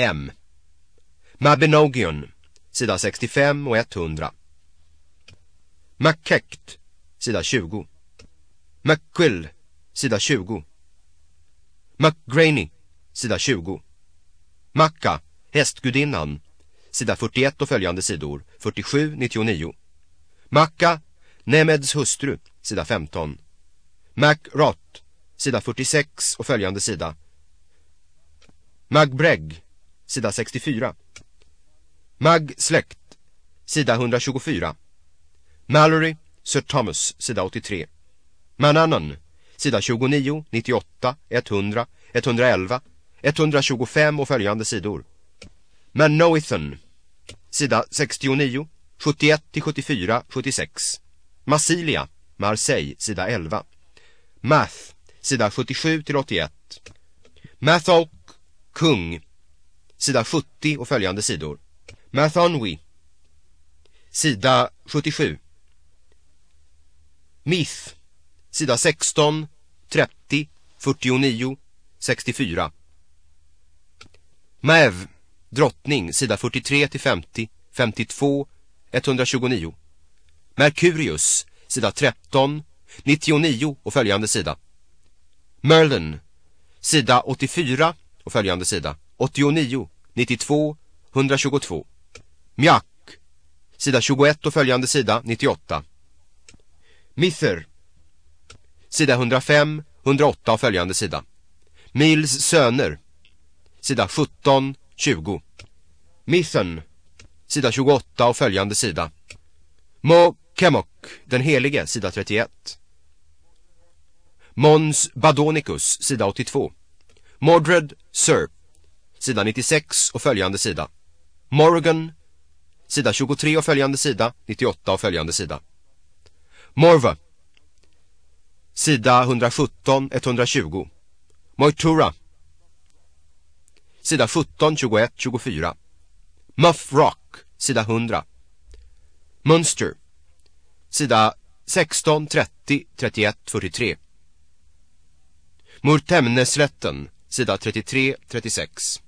M. Mabinogion, sida 65 och 100. McKecht, sida 20. McQuill, sida 20. McGraney, sida 20. Macka, hästgudinnan, sida 41 och följande sidor, 47-99. Macka, Nemeds hustru, sida 15. MacRott, sida 46 och följande sida. Magbreg, sida 64. Mag släkt, sida 124. Mallory, Sir Thomas, sida 83. Manannan, sida 29, 98, 100, 111, 125 och följande sidor. Manoithan, sida 69, 71 till 74, 76. Massilia, Marseille, sida 11. Math, sida 77 till 81. Matholk, kung, sida 70 och följande sidor. Mathonwy, sida 77. Myth, sida 16, 30, 49, 64. Mav, drottning, sida 43 till 50, 52, 129. Merkurius, sida 13, 99 och följande sida. Merlin, sida 84 och följande sida. 89, 92, 122. Mjack, sida 21 och följande sida, 98. Mither, sida 105, 108 och följande sida. Mils söner, sida 17, 20. Mithen, sida 28 och följande sida. Mo Kemok, den helige, sida 31. Mons Badonicus, sida 82. Mordred Serp, sida 96 och följande sida. Morgan, sida 23 och följande sida, 98 och följande sida. Morva, sida 117, 120. Moitura, sida 17, 21, 24. Muff Rock, sida 100. Munster, sida 16, 30, 31, 43. Murtemneslätten, sida 33, 36.